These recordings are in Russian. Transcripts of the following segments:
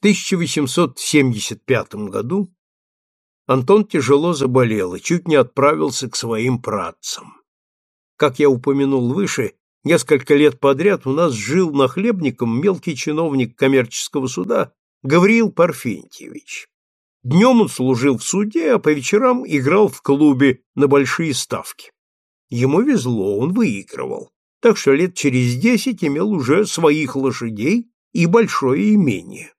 1875 году Антон тяжело заболел и чуть не отправился к своим працам. Как я упомянул выше, несколько лет подряд у нас жил нахлебником мелкий чиновник коммерческого суда Гавриил Парфентьевич. Днем он служил в суде, а по вечерам играл в клубе на большие ставки. Ему везло, он выигрывал, так что лет через десять имел уже своих лошадей и большое имение.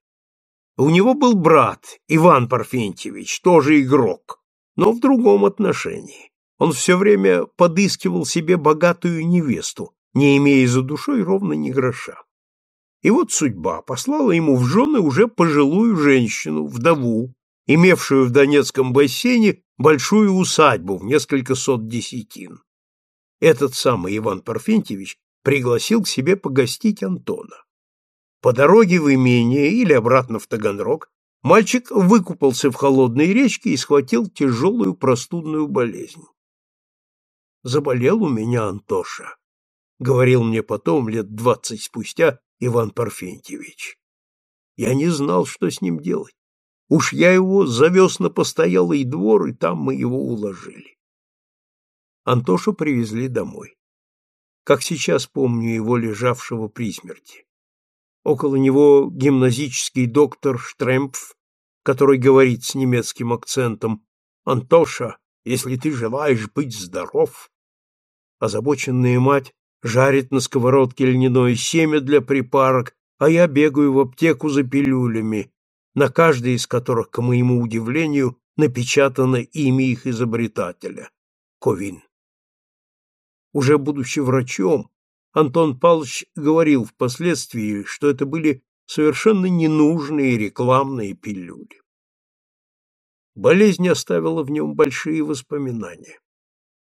У него был брат, Иван Парфентьевич, тоже игрок, но в другом отношении. Он все время подыскивал себе богатую невесту, не имея за душой ровно ни гроша. И вот судьба послала ему в жены уже пожилую женщину, вдову, имевшую в Донецком бассейне большую усадьбу в несколько сот десятин. Этот самый Иван Парфентьевич пригласил к себе погостить Антона. По дороге в имение или обратно в Таганрог мальчик выкупался в холодной речке и схватил тяжелую простудную болезнь. «Заболел у меня Антоша», — говорил мне потом, лет двадцать спустя, Иван Парфентьевич. Я не знал, что с ним делать. Уж я его завез на постоялый двор, и там мы его уложили. Антошу привезли домой. Как сейчас помню его лежавшего при смерти. Около него гимназический доктор Штремпф, который говорит с немецким акцентом «Антоша, если ты желаешь быть здоров». Озабоченная мать жарит на сковородке льняное семя для припарок, а я бегаю в аптеку за пилюлями, на каждой из которых, к моему удивлению, напечатано имя их изобретателя — Ковин. Уже будучи врачом, Антон Павлович говорил впоследствии, что это были совершенно ненужные рекламные пилюли. Болезнь оставила в нем большие воспоминания.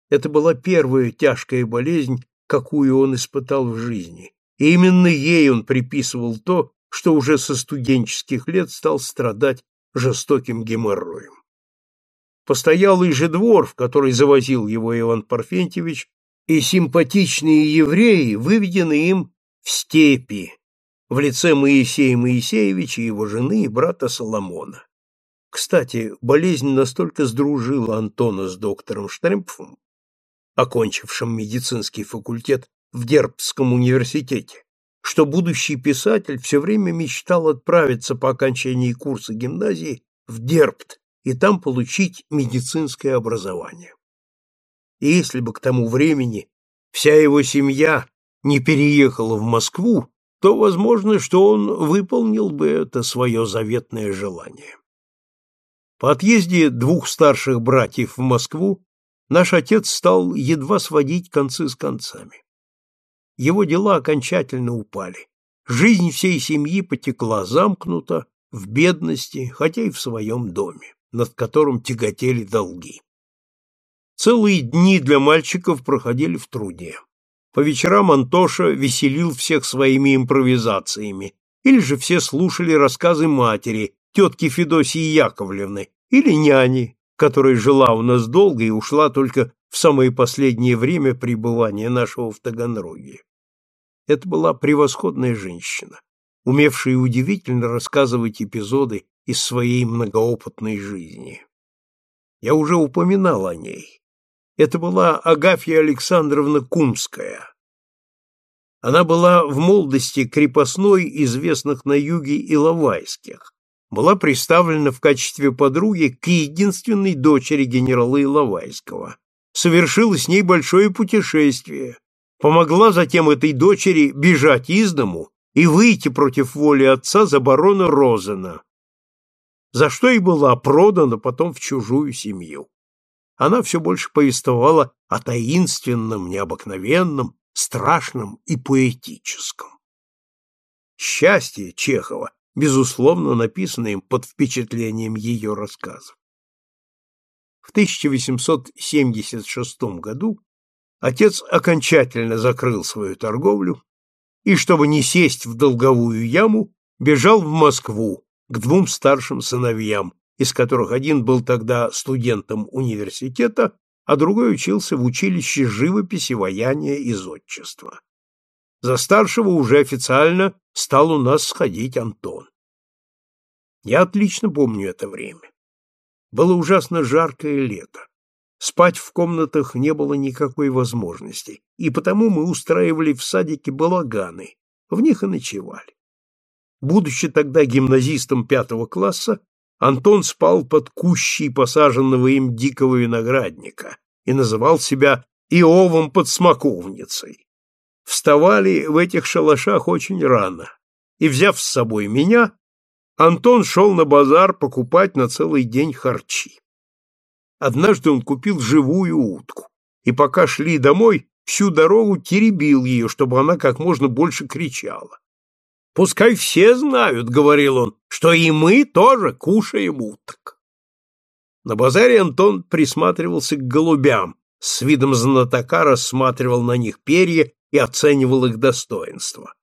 Это была первая тяжкая болезнь, какую он испытал в жизни, и именно ей он приписывал то, что уже со студенческих лет стал страдать жестоким геморроем. Постоялый же двор, в который завозил его Иван Парфентьевич, и симпатичные евреи выведены им в степи в лице Моисея Моисеевича, его жены и брата Соломона. Кстати, болезнь настолько сдружила Антона с доктором Штремпфом, окончившим медицинский факультет в Дербском университете, что будущий писатель все время мечтал отправиться по окончании курса гимназии в Дербт и там получить медицинское образование и если бы к тому времени вся его семья не переехала в Москву, то возможно, что он выполнил бы это свое заветное желание. По отъезде двух старших братьев в Москву наш отец стал едва сводить концы с концами. Его дела окончательно упали. Жизнь всей семьи потекла замкнуто, в бедности, хотя и в своем доме, над которым тяготели долги. Целые дни для мальчиков проходили в труде. По вечерам Антоша веселил всех своими импровизациями, или же все слушали рассказы матери, тетки Федосии Яковлевны, или няни, которая жила у нас долго и ушла только в самое последнее время пребывания нашего в Таганроге. Это была превосходная женщина, умевшая удивительно рассказывать эпизоды из своей многоопытной жизни. Я уже упоминал о ней. Это была Агафья Александровна Кумская. Она была в молодости крепостной известных на юге Иловайских. Была представлена в качестве подруги к единственной дочери генерала Иловайского. Совершила с ней большое путешествие. Помогла затем этой дочери бежать из дому и выйти против воли отца за барона Розена, за что и была продана потом в чужую семью она все больше повествовала о таинственном, необыкновенном, страшном и поэтическом. Счастье Чехова, безусловно, написано им под впечатлением ее рассказов. В 1876 году отец окончательно закрыл свою торговлю и, чтобы не сесть в долговую яму, бежал в Москву к двум старшим сыновьям, из которых один был тогда студентом университета, а другой учился в училище живописи, ваяния и зодчества. За старшего уже официально стал у нас сходить Антон. Я отлично помню это время. Было ужасно жаркое лето. Спать в комнатах не было никакой возможности, и потому мы устраивали в садике балаганы, в них и ночевали. Будучи тогда гимназистом пятого класса, Антон спал под кущей посаженного им дикого виноградника и называл себя Иовом под смоковницей. Вставали в этих шалашах очень рано, и, взяв с собой меня, Антон шел на базар покупать на целый день харчи. Однажды он купил живую утку, и пока шли домой, всю дорогу теребил ее, чтобы она как можно больше кричала. «Пускай все знают, — говорил он, — что и мы тоже кушаем уток». На базаре Антон присматривался к голубям, с видом знатока рассматривал на них перья и оценивал их достоинство.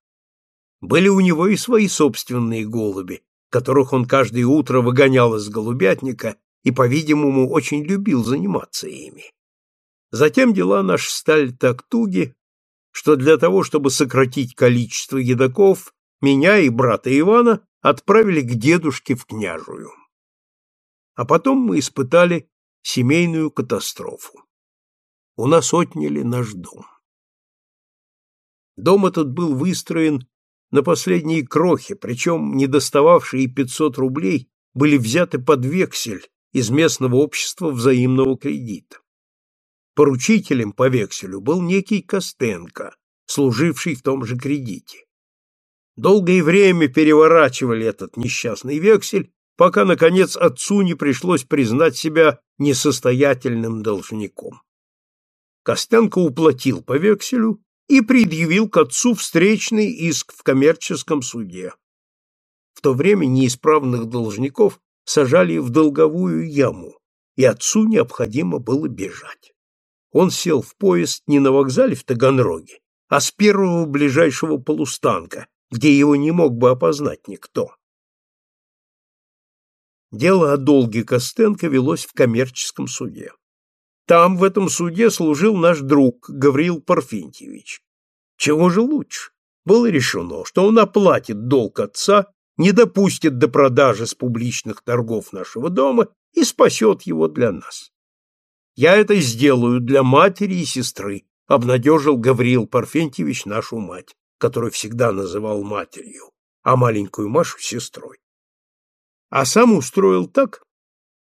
Были у него и свои собственные голуби, которых он каждое утро выгонял из голубятника и, по-видимому, очень любил заниматься ими. Затем дела наши стали так туги, что для того, чтобы сократить количество едоков, меня и брата Ивана отправили к дедушке в княжую. А потом мы испытали семейную катастрофу. У нас отняли наш дом. Дом этот был выстроен на последние крохи, причем недостававшие 500 рублей были взяты под вексель из местного общества взаимного кредита. Поручителем по векселю был некий Костенко, служивший в том же кредите. Долгое время переворачивали этот несчастный вексель, пока, наконец, отцу не пришлось признать себя несостоятельным должником. Костенко уплатил по векселю и предъявил к отцу встречный иск в коммерческом суде. В то время неисправных должников сажали в долговую яму, и отцу необходимо было бежать. Он сел в поезд не на вокзале в Таганроге, а с первого ближайшего полустанка, где его не мог бы опознать никто. Дело о долге Костенко велось в коммерческом суде. Там, в этом суде, служил наш друг Гавриил Парфентьевич. Чего же лучше? Было решено, что он оплатит долг отца, не допустит до продажи с публичных торгов нашего дома и спасет его для нас. Я это сделаю для матери и сестры, обнадежил Гавриил Парфентьевич нашу мать, которую всегда называл матерью, а маленькую Машу сестрой. А сам устроил так,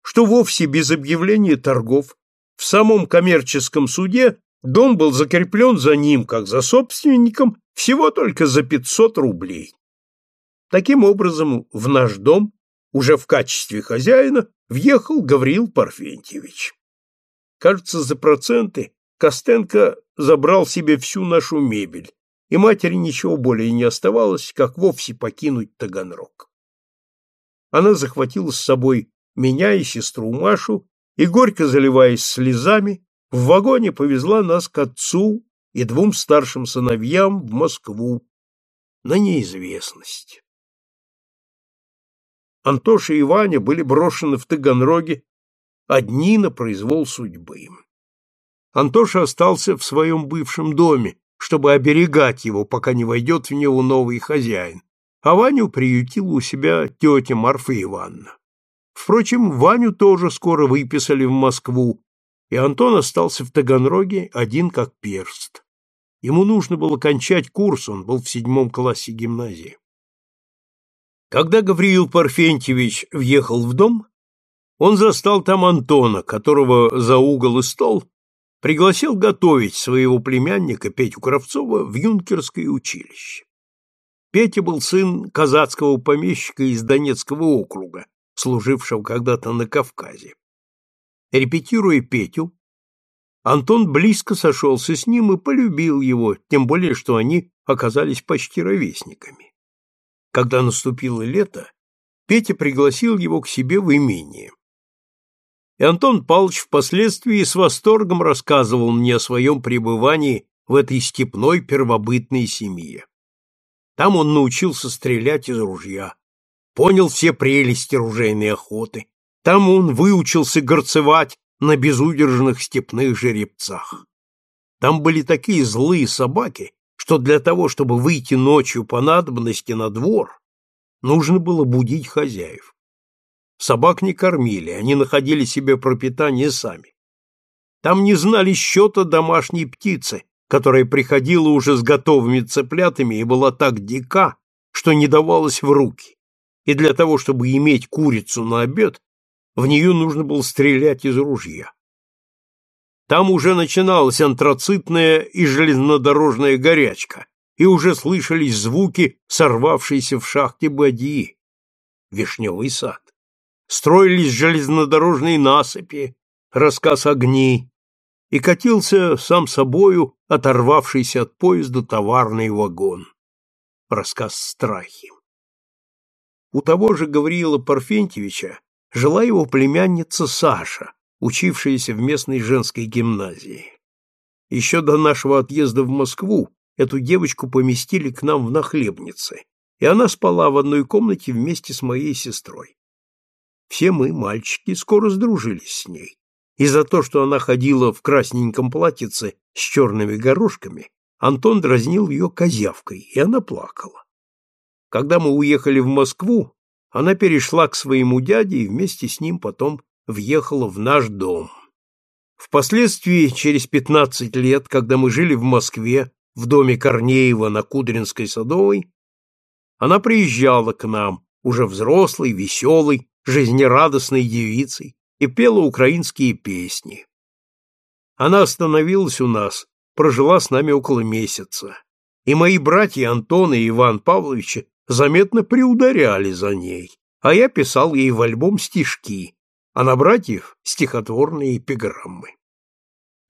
что вовсе без объявления торгов в самом коммерческом суде дом был закреплен за ним, как за собственником, всего только за 500 рублей. Таким образом, в наш дом, уже в качестве хозяина, въехал Гавриил Парфентьевич. Кажется, за проценты Костенко забрал себе всю нашу мебель, и матери ничего более не оставалось, как вовсе покинуть Таганрог. Она захватила с собой меня и сестру Машу и, горько заливаясь слезами, в вагоне повезла нас к отцу и двум старшим сыновьям в Москву на неизвестность. Антоша и Ваня были брошены в Таганроге одни на произвол судьбы. Антоша остался в своем бывшем доме, чтобы оберегать его, пока не войдет в него новый хозяин, а Ваню приютила у себя тетя Марфа Ивановна. Впрочем, Ваню тоже скоро выписали в Москву, и Антон остался в Таганроге один как перст. Ему нужно было кончать курс, он был в седьмом классе гимназии. Когда Гавриил Парфентьевич въехал в дом, он застал там Антона, которого за угол и стол пригласил готовить своего племянника Петю Кравцова в юнкерское училище. Петя был сын казацкого помещика из Донецкого округа, служившего когда-то на Кавказе. Репетируя Петю, Антон близко сошелся с ним и полюбил его, тем более, что они оказались почти ровесниками. Когда наступило лето, Петя пригласил его к себе в имение. И Антон Павлович впоследствии с восторгом рассказывал мне о своем пребывании в этой степной первобытной семье. Там он научился стрелять из ружья, понял все прелести ружейной охоты. Там он выучился горцевать на безудержных степных жеребцах. Там были такие злые собаки, что для того, чтобы выйти ночью по надобности на двор, нужно было будить хозяев. Собак не кормили, они находили себе пропитание сами. Там не знали счета домашней птицы, которая приходила уже с готовыми цыплятами и была так дика, что не давалась в руки. И для того, чтобы иметь курицу на обед, в нее нужно было стрелять из ружья. Там уже начиналась антрацитная и железнодорожная горячка, и уже слышались звуки сорвавшейся в шахте бадьи. Вишневый сад. Строились железнодорожные насыпи, рассказ огней, и катился сам собою оторвавшийся от поезда товарный вагон. Рассказ страхи. У того же Гавриила Парфентьевича жила его племянница Саша, учившаяся в местной женской гимназии. Еще до нашего отъезда в Москву эту девочку поместили к нам в нахлебнице, и она спала в одной комнате вместе с моей сестрой. Все мы, мальчики, скоро сдружились с ней, и за то, что она ходила в красненьком платьице с черными горошками, Антон дразнил ее козявкой, и она плакала. Когда мы уехали в Москву, она перешла к своему дяде и вместе с ним потом въехала в наш дом. Впоследствии, через пятнадцать лет, когда мы жили в Москве, в доме Корнеева на Кудринской Садовой, она приезжала к нам, уже взрослой, веселой, жизнерадостной девицей, и пела украинские песни. Она остановилась у нас, прожила с нами около месяца, и мои братья Антон и Иван Павлович заметно приударяли за ней, а я писал ей в альбом стишки, а на братьев стихотворные эпиграммы.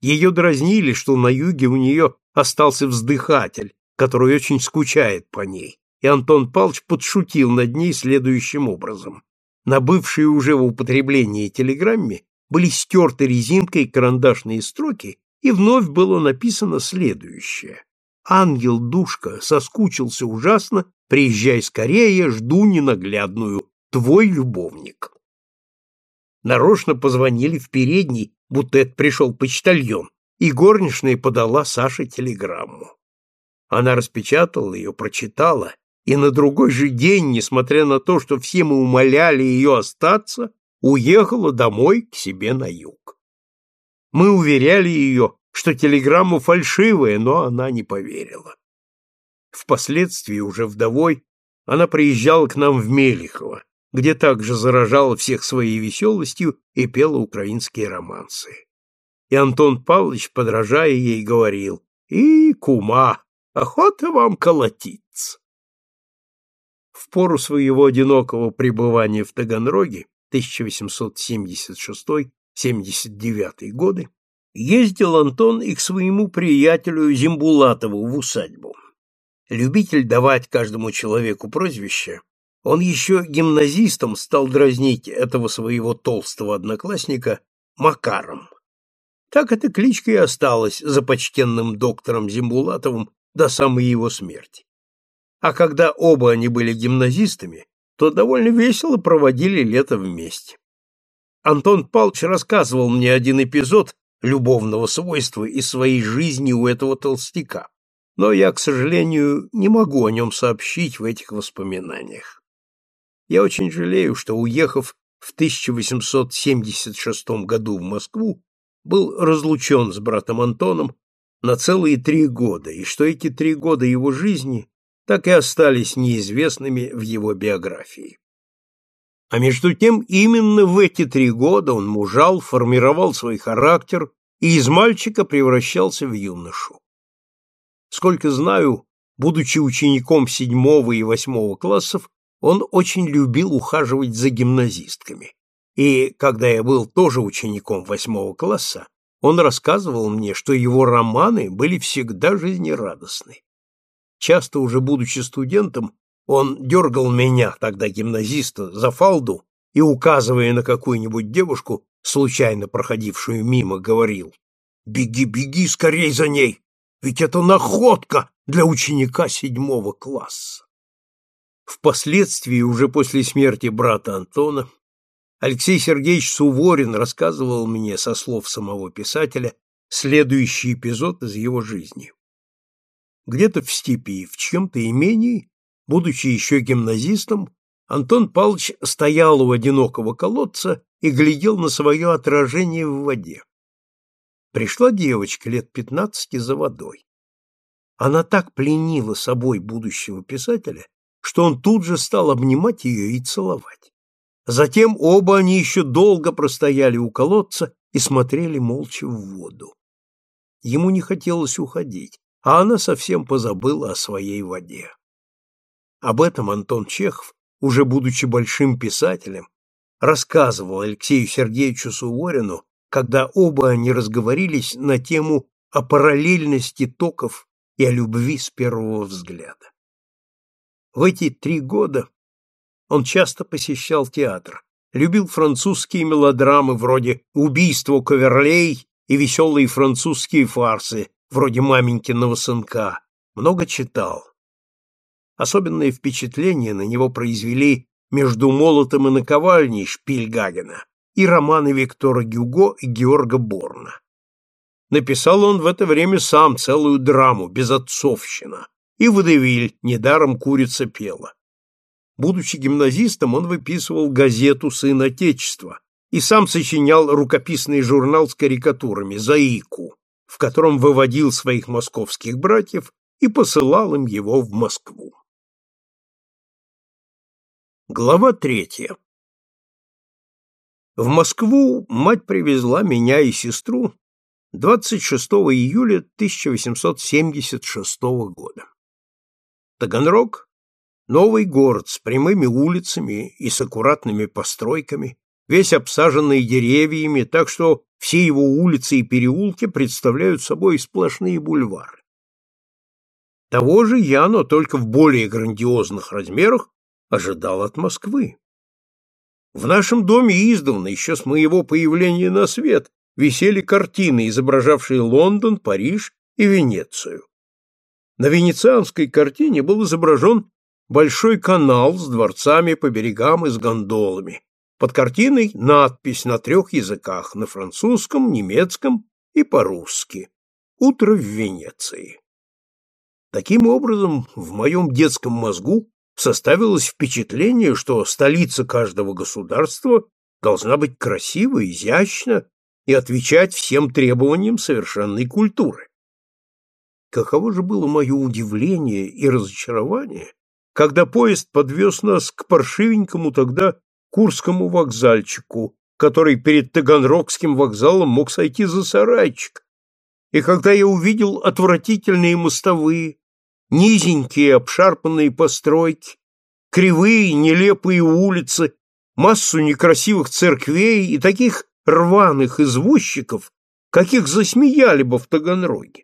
Ее дразнили, что на юге у нее остался вздыхатель, который очень скучает по ней, и Антон Павлович подшутил над ней следующим образом. На бывшей уже в употреблении телеграмме были стерты резинкой карандашные строки, и вновь было написано следующее. «Ангел-душка соскучился ужасно, приезжай скорее, жду ненаглядную, твой любовник» нарочно позвонили в передний, будто это пришел почтальон, и горничная подала Саше телеграмму. Она распечатала ее, прочитала, и на другой же день, несмотря на то, что все мы умоляли ее остаться, уехала домой к себе на юг. Мы уверяли ее, что телеграмма фальшивая, но она не поверила. Впоследствии, уже вдовой, она приезжала к нам в Мелихово, где также заражала всех своей веселостью и пела украинские романсы. И Антон Павлович, подражая ей, говорил, «И, кума, охота вам колотиться!» В пору своего одинокого пребывания в Таганроге 1876-79 годы ездил Антон и к своему приятелю Зимбулатову в усадьбу. Любитель давать каждому человеку прозвище, он еще гимназистом стал дразнить этого своего толстого одноклассника Макаром. Так эта кличка и осталась за почтенным доктором Зимбулатовым до самой его смерти. А когда оба они были гимназистами, то довольно весело проводили лето вместе. Антон Павлович рассказывал мне один эпизод любовного свойства из своей жизни у этого толстяка, но я, к сожалению, не могу о нем сообщить в этих воспоминаниях. Я очень жалею, что, уехав в 1876 году в Москву, был разлучен с братом Антоном на целые три года, и что эти три года его жизни так и остались неизвестными в его биографии. А между тем, именно в эти три года он мужал, формировал свой характер и из мальчика превращался в юношу. Сколько знаю, будучи учеником седьмого и восьмого классов, он очень любил ухаживать за гимназистками. И когда я был тоже учеником восьмого класса, он рассказывал мне, что его романы были всегда жизнерадостны. Часто уже будучи студентом, он дергал меня, тогда гимназиста, за фалду и, указывая на какую-нибудь девушку, случайно проходившую мимо, говорил «Беги, беги скорей за ней, ведь это находка для ученика седьмого класса». Впоследствии, уже после смерти брата Антона, Алексей Сергеевич Суворин рассказывал мне со слов самого писателя следующий эпизод из его жизни. Где-то в степи, в чем-то имении, будучи еще гимназистом, Антон Павлович стоял у одинокого колодца и глядел на свое отражение в воде. Пришла девочка лет пятнадцати за водой. Она так пленила собой будущего писателя, что он тут же стал обнимать ее и целовать. Затем оба они еще долго простояли у колодца и смотрели молча в воду. Ему не хотелось уходить, а она совсем позабыла о своей воде. Об этом Антон Чехов, уже будучи большим писателем, рассказывал Алексею Сергеевичу Суворину, когда оба они разговорились на тему о параллельности токов и о любви с первого взгляда. В эти три года он часто посещал театр, любил французские мелодрамы вроде «Убийство Коверлей» и веселые французские фарсы вроде «Маменькиного сынка», много читал. Особенное впечатление на него произвели «Между молотом и наковальней» Шпильгагена и романы Виктора Гюго и Георга Борна. Написал он в это время сам целую драму «Безотцовщина» и «Водевиль» недаром курица пела. Будучи гимназистом, он выписывал газету «Сын Отечества» и сам сочинял рукописный журнал с карикатурами «Заику», в котором выводил своих московских братьев и посылал им его в Москву. Глава третья. В Москву мать привезла меня и сестру 26 июля 1876 года. Таганрог – новый город с прямыми улицами и с аккуратными постройками, весь обсаженный деревьями, так что все его улицы и переулки представляют собой сплошные бульвары. Того же я, но только в более грандиозных размерах, ожидал от Москвы. В нашем доме издавна, еще с моего появления на свет, висели картины, изображавшие Лондон, Париж и Венецию. На венецианской картине был изображен большой канал с дворцами по берегам и с гондолами. Под картиной надпись на трех языках – на французском, немецком и по-русски. «Утро в Венеции». Таким образом, в моем детском мозгу составилось впечатление, что столица каждого государства должна быть красива, изящна и отвечать всем требованиям совершенной культуры. Каково же было мое удивление и разочарование, когда поезд подвез нас к паршивенькому тогда Курскому вокзальчику, который перед Таганрогским вокзалом мог сойти за сарайчик, и когда я увидел отвратительные мостовые, низенькие обшарпанные постройки, кривые нелепые улицы, массу некрасивых церквей и таких рваных извозчиков, каких засмеяли бы в Таганроге.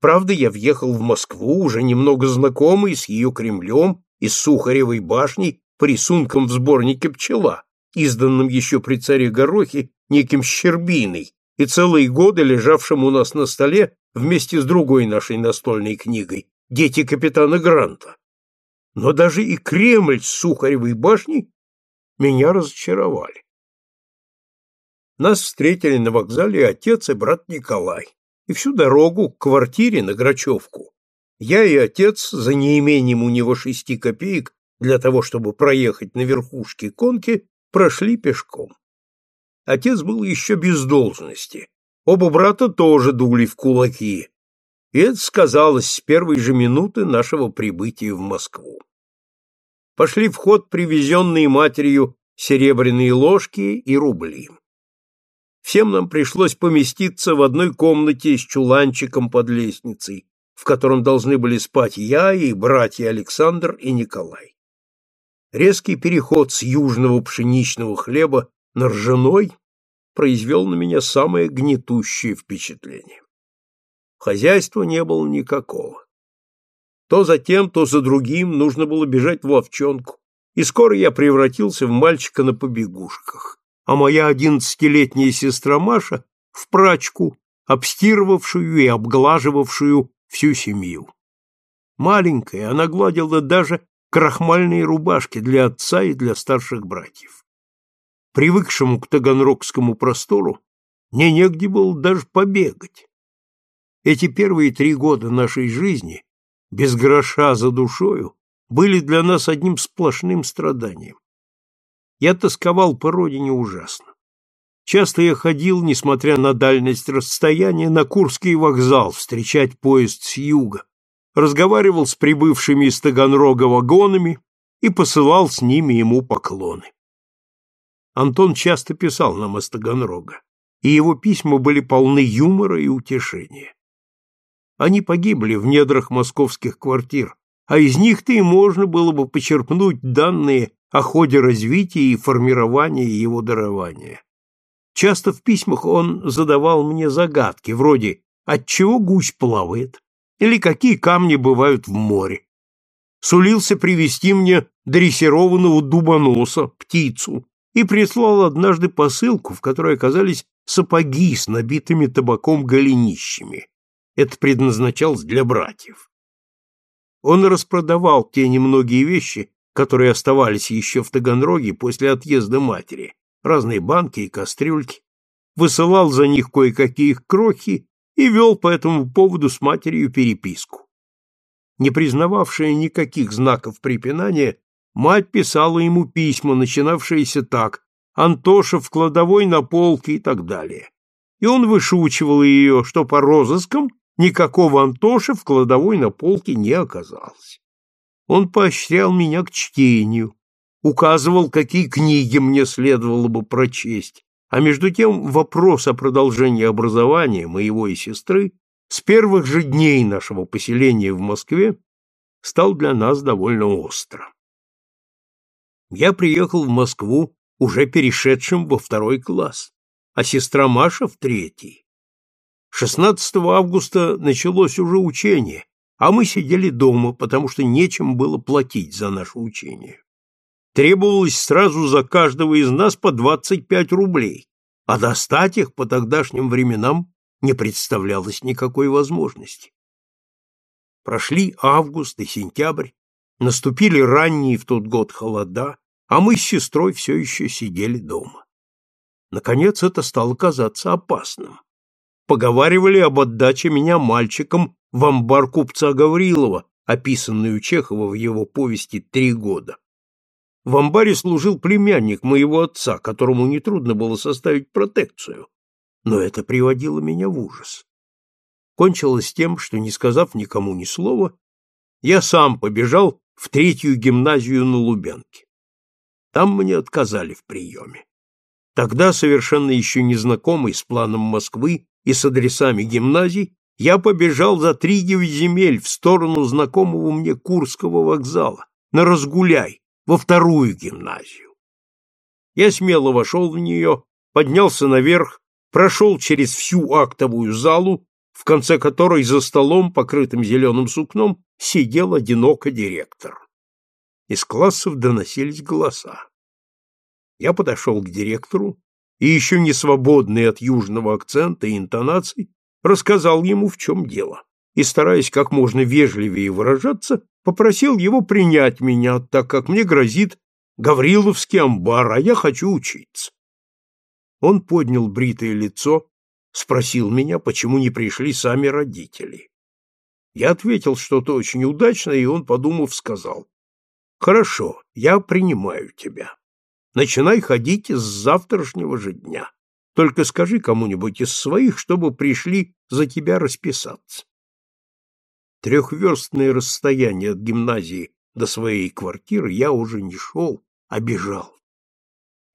Правда, я въехал в Москву, уже немного знакомый с ее Кремлем и Сухаревой башней по рисункам в сборнике «Пчела», изданном еще при царе Горохе неким Щербиной и целые годы лежавшим у нас на столе вместе с другой нашей настольной книгой «Дети капитана Гранта». Но даже и Кремль с Сухаревой башней меня разочаровали. Нас встретили на вокзале отец и брат Николай, и всю дорогу к квартире на Грачевку я и отец, за неимением у него шести копеек для того, чтобы проехать на верхушке конки, прошли пешком. Отец был еще без должности, Оба брата тоже дули в кулаки, и это сказалось с первой же минуты нашего прибытия в Москву. Пошли в ход привезенные матерью серебряные ложки и рубли. Всем нам пришлось поместиться в одной комнате с чуланчиком под лестницей, в котором должны были спать я и братья Александр и Николай. Резкий переход с южного пшеничного хлеба на ржаной произвел на меня самое гнетущее впечатление. Хозяйства не было никакого. То за тем, то за другим нужно было бежать в ловчонку, и скоро я превратился в мальчика на побегушках, а моя одиннадцатилетняя сестра Маша — в прачку, обстирывавшую и обглаживавшую всю семью. Маленькая, она гладила даже крахмальные рубашки для отца и для старших братьев привыкшему к таганрогскому простору, мне негде было даже побегать. Эти первые три года нашей жизни, без гроша за душою, были для нас одним сплошным страданием. Я тосковал по родине ужасно. Часто я ходил, несмотря на дальность расстояния, на Курский вокзал встречать поезд с юга, разговаривал с прибывшими из Таганрога вагонами и посылал с ними ему поклоны. Антон часто писал нам из Таганрога, и его письма были полны юмора и утешения. Они погибли в недрах московских квартир, а из них-то и можно было бы почерпнуть данные о ходе развития и формирования его дарования. Часто в письмах он задавал мне загадки, вроде «Отчего гусь плавает?» Или «Какие камни бывают в море?» Сулился привести мне дрессированного дубоноса, птицу, и прислал однажды посылку, в которой оказались сапоги с набитыми табаком голенищами. Это предназначалось для братьев. Он распродавал те немногие вещи, которые оставались еще в Таганроге после отъезда матери, разные банки и кастрюльки, высылал за них кое-какие крохи и вел по этому поводу с матерью переписку. Не признававшая никаких знаков препинания, мать писала ему письма, начинавшиеся так «Антоша в кладовой на полке» и так далее. И он вышучивал ее, что по розыскам никакого Антоши в кладовой на полке не оказалось. Он поощрял меня к чтению, указывал, какие книги мне следовало бы прочесть, а между тем вопрос о продолжении образования моего и сестры с первых же дней нашего поселения в Москве стал для нас довольно остро. Я приехал в Москву уже перешедшим во второй класс, а сестра Маша в третий. 16 августа началось уже учение, а мы сидели дома, потому что нечем было платить за наше учение. Требовалось сразу за каждого из нас по 25 рублей, а достать их по тогдашним временам не представлялось никакой возможности. Прошли август и сентябрь, наступили ранние в тот год холода, а мы с сестрой все еще сидели дома. Наконец это стало казаться опасным. Поговаривали об отдаче меня мальчикам в амбар купца Гаврилова, описанный Чехова в его повести «Три года». В амбаре служил племянник моего отца, которому нетрудно было составить протекцию, но это приводило меня в ужас. Кончилось тем, что, не сказав никому ни слова, я сам побежал в третью гимназию на Лубянке. Там мне отказали в приеме. Тогда, совершенно еще незнакомый с планом Москвы и с адресами гимназий, я побежал за три земель в сторону знакомого мне Курского вокзала, на Разгуляй, во вторую гимназию. Я смело вошел в нее, поднялся наверх, прошел через всю актовую залу, в конце которой за столом, покрытым зеленым сукном, сидел одиноко директор. Из классов доносились голоса. Я подошел к директору и, еще не свободный от южного акцента и интонаций, рассказал ему, в чем дело, и, стараясь как можно вежливее выражаться, попросил его принять меня, так как мне грозит Гавриловский амбар, а я хочу учиться. Он поднял бритое лицо, спросил меня, почему не пришли сами родители. Я ответил что-то очень удачно, и он, подумав, сказал, «Хорошо, я принимаю тебя. Начинай ходить с завтрашнего же дня. Только скажи кому-нибудь из своих, чтобы пришли за тебя расписаться. Трехверстное расстояние от гимназии до своей квартиры я уже не шел, а бежал.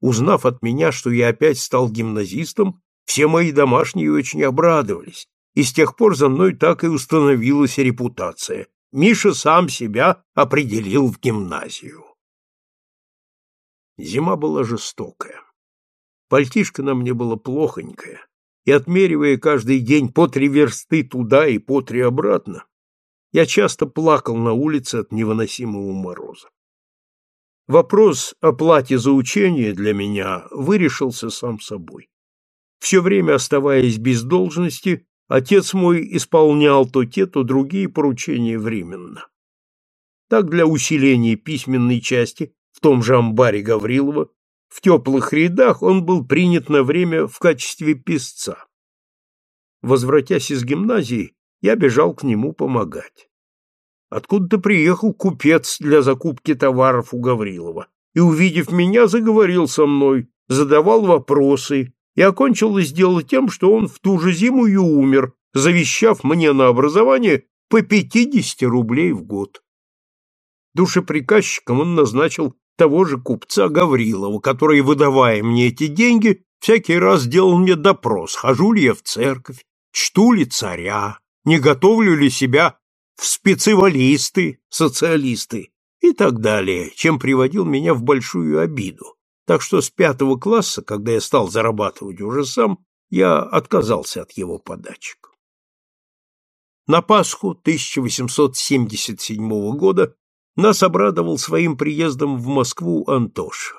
Узнав от меня, что я опять стал гимназистом, все мои домашние очень обрадовались, и с тех пор за мной так и установилась репутация. Миша сам себя определил в гимназию. Зима была жестокая. Пальтишко на мне было плохонькое, и, отмеривая каждый день по три версты туда и по три обратно, я часто плакал на улице от невыносимого мороза. Вопрос о плате за учение для меня вырешился сам собой. Все время оставаясь без должности, отец мой исполнял то те, то другие поручения временно. Так для усиления письменной части в том же амбаре Гаврилова в теплых рядах он был принят на время в качестве писца. Возвратясь из гимназии, я бежал к нему помогать. Откуда-то приехал купец для закупки товаров у Гаврилова и, увидев меня, заговорил со мной, задавал вопросы, и окончилось дело тем, что он в ту же зиму и умер, завещав мне на образование по 50 рублей в год. Душеприказчиком он назначил того же купца Гаврилова, который, выдавая мне эти деньги, всякий раз делал мне допрос, хожу ли я в церковь, чту ли царя, не готовлю ли себя в специалисты, социалисты и так далее, чем приводил меня в большую обиду. Так что с пятого класса, когда я стал зарабатывать уже сам, я отказался от его подачек. На Пасху 1877 года нас обрадовал своим приездом в Москву Антоша.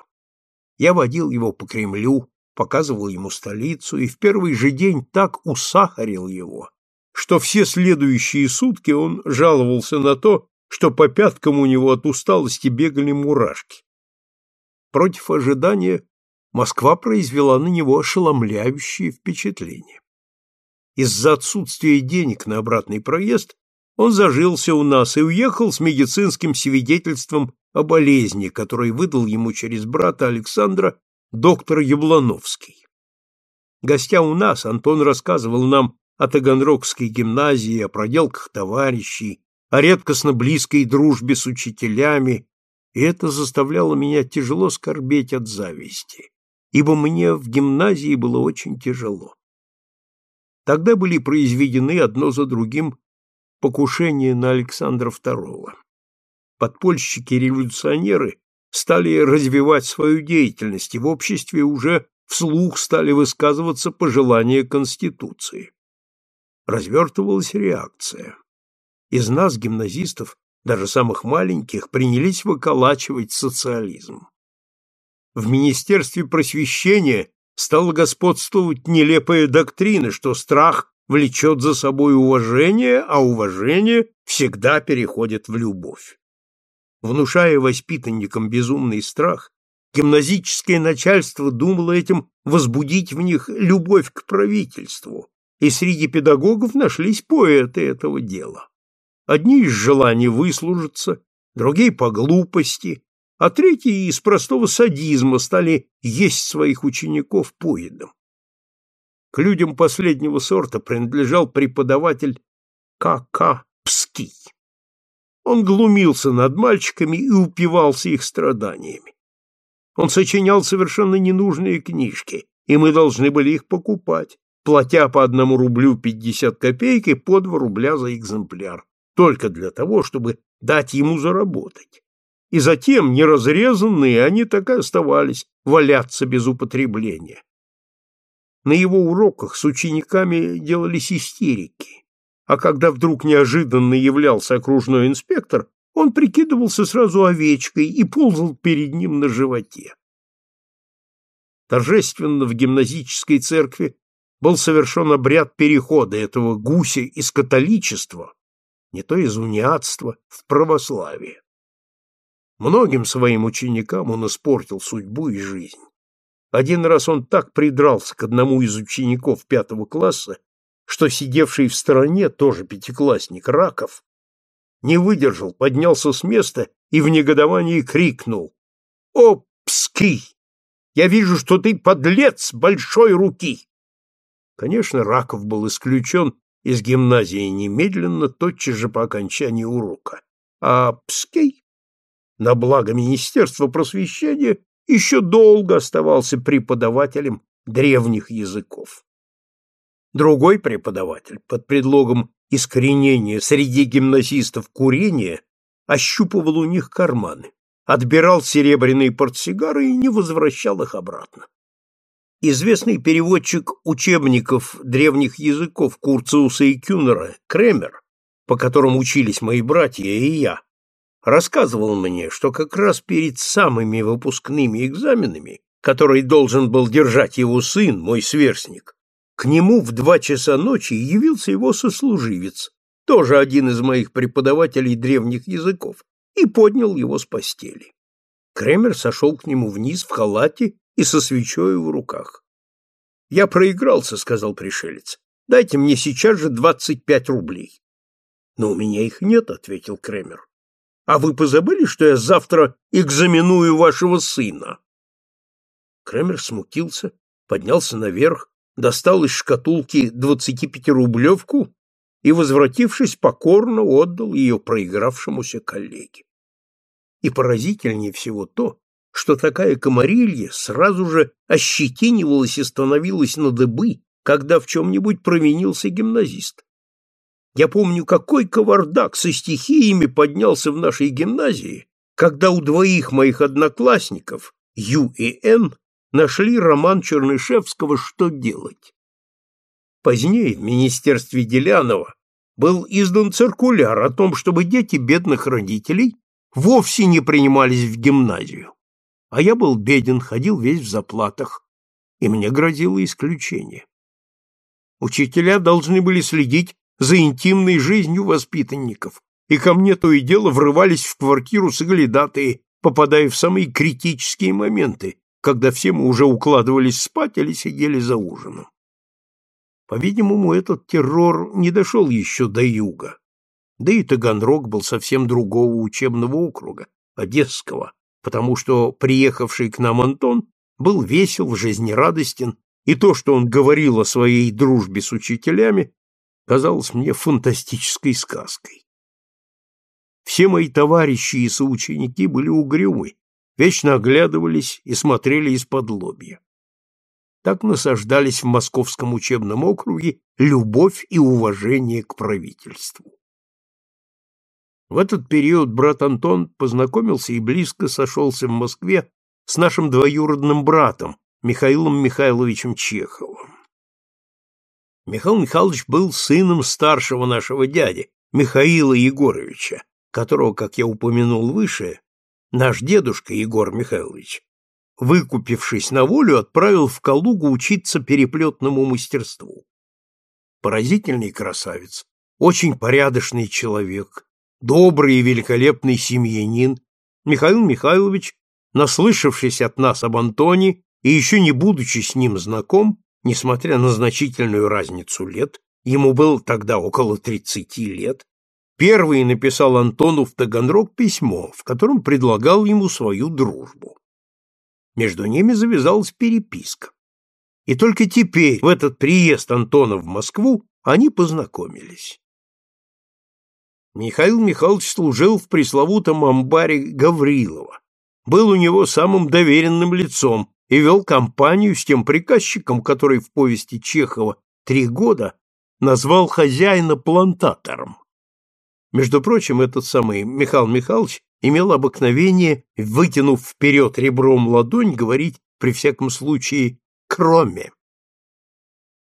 Я водил его по Кремлю, показывал ему столицу и в первый же день так усахарил его, что все следующие сутки он жаловался на то, что по пяткам у него от усталости бегали мурашки. Против ожидания Москва произвела на него ошеломляющее впечатление. Из-за отсутствия денег на обратный проезд он зажился у нас и уехал с медицинским свидетельством о болезни, которое выдал ему через брата Александра доктор Яблановский. Гостя у нас, Антон рассказывал нам о Таганрогской гимназии, о проделках товарищей, о редкостно близкой дружбе с учителями, и это заставляло меня тяжело скорбеть от зависти, ибо мне в гимназии было очень тяжело. Тогда были произведены одно за другим покушения на Александра II. Подпольщики-революционеры стали развивать свою деятельность и в обществе уже вслух стали высказываться пожелания Конституции. Развертывалась реакция. Из нас, гимназистов, даже самых маленьких, принялись выколачивать социализм. В Министерстве просвещения стала господствовать нелепая доктрина, что страх влечет за собой уважение, а уважение всегда переходит в любовь. Внушая воспитанникам безумный страх, гимназическое начальство думало этим возбудить в них любовь к правительству, и среди педагогов нашлись поэты этого дела. Одни из желания выслужиться, другие по глупости, а третьи из простого садизма стали есть своих учеников поедом. К людям последнего сорта принадлежал преподаватель К.К. Пский. Он глумился над мальчиками и упивался их страданиями. Он сочинял совершенно ненужные книжки, и мы должны были их покупать, платя по одному рублю пятьдесят копеек и по два рубля за экземпляр только для того, чтобы дать ему заработать. И затем, неразрезанные, они так и оставались валяться без употребления. На его уроках с учениками делались истерики, а когда вдруг неожиданно являлся окружной инспектор, он прикидывался сразу овечкой и ползал перед ним на животе. Торжественно в гимназической церкви был совершен обряд перехода этого гуся из католичества не то из униатства в православие. Многим своим ученикам он испортил судьбу и жизнь. Один раз он так придрался к одному из учеников пятого класса, что сидевший в стороне, тоже пятиклассник Раков, не выдержал, поднялся с места и в негодовании крикнул «О, пски! Я вижу, что ты подлец большой руки!» Конечно, Раков был исключен из гимназии немедленно, тотчас же по окончании урока. А Пскей, на благо Министерства просвещения, еще долго оставался преподавателем древних языков. Другой преподаватель, под предлогом искоренения среди гимназистов курения, ощупывал у них карманы, отбирал серебряные портсигары и не возвращал их обратно. Известный переводчик учебников древних языков Курциуса и Кюнера Кремер, по которым учились мои братья и я, рассказывал мне, что как раз перед самыми выпускными экзаменами, которые должен был держать его сын, мой сверстник, к нему в два часа ночи явился его сослуживец, тоже один из моих преподавателей древних языков, и поднял его с постели. Кремер сошел к нему вниз в халате и со свечой в руках. «Я проигрался», — сказал пришелец. «Дайте мне сейчас же двадцать пять рублей». Но у меня их нет, ответил Кремер. А вы позабыли, что я завтра экзаменую вашего сына? Кремер смутился, поднялся наверх, достал из шкатулки двадцатипятирублевку и, возвратившись, покорно отдал ее проигравшемуся коллеге. И поразительнее всего то, что такая комарилья сразу же ощетинивалась и становилась на дыбы, когда в чем-нибудь провинился гимназист. Я помню, какой кавардак со стихиями поднялся в нашей гимназии, когда у двоих моих одноклассников, Ю и Н, нашли роман Чернышевского «Что делать?». Позднее в министерстве Делянова был издан циркуляр о том, чтобы дети бедных родителей вовсе не принимались в гимназию. А я был беден, ходил весь в заплатах, и мне грозило исключение. Учителя должны были следить за интимной жизнью воспитанников, и ко мне то и дело врывались в квартиру соглядатые, попадая в самые критические моменты, когда все мы уже укладывались спать или сидели за ужином. По-видимому, этот террор не дошел еще до юга. Да и Таганрог был совсем другого учебного округа, Одесского, потому что приехавший к нам Антон был весел, жизнерадостен, и то, что он говорил о своей дружбе с учителями, казалось мне фантастической сказкой. Все мои товарищи и соученики были угрюмы, вечно оглядывались и смотрели из-под лобья. Так насаждались в московском учебном округе любовь и уважение к правительству. В этот период брат Антон познакомился и близко сошелся в Москве с нашим двоюродным братом Михаилом Михайловичем Чеховым. Михаил Михайлович был сыном старшего нашего дяди, Михаила Егоровича, которого, как я упомянул выше, Наш дедушка Егор Михайлович, выкупившись на волю, отправил в Калугу учиться переплетному мастерству. Поразительный красавец, очень порядочный человек, добрый и великолепный семьянин, Михаил Михайлович, наслышавшись от нас об Антоне и еще не будучи с ним знаком, несмотря на значительную разницу лет, ему было тогда около тридцати лет, Первый написал Антону в Таганрог письмо, в котором предлагал ему свою дружбу. Между ними завязалась переписка. И только теперь, в этот приезд Антона в Москву, они познакомились. Михаил Михайлович служил в пресловутом амбаре Гаврилова, был у него самым доверенным лицом и вел компанию с тем приказчиком, который в повести Чехова «Три года» назвал хозяина плантатором. Между прочим, этот самый Михаил Михайлович имел обыкновение, вытянув вперед ребром ладонь, говорить при всяком случае «кроме».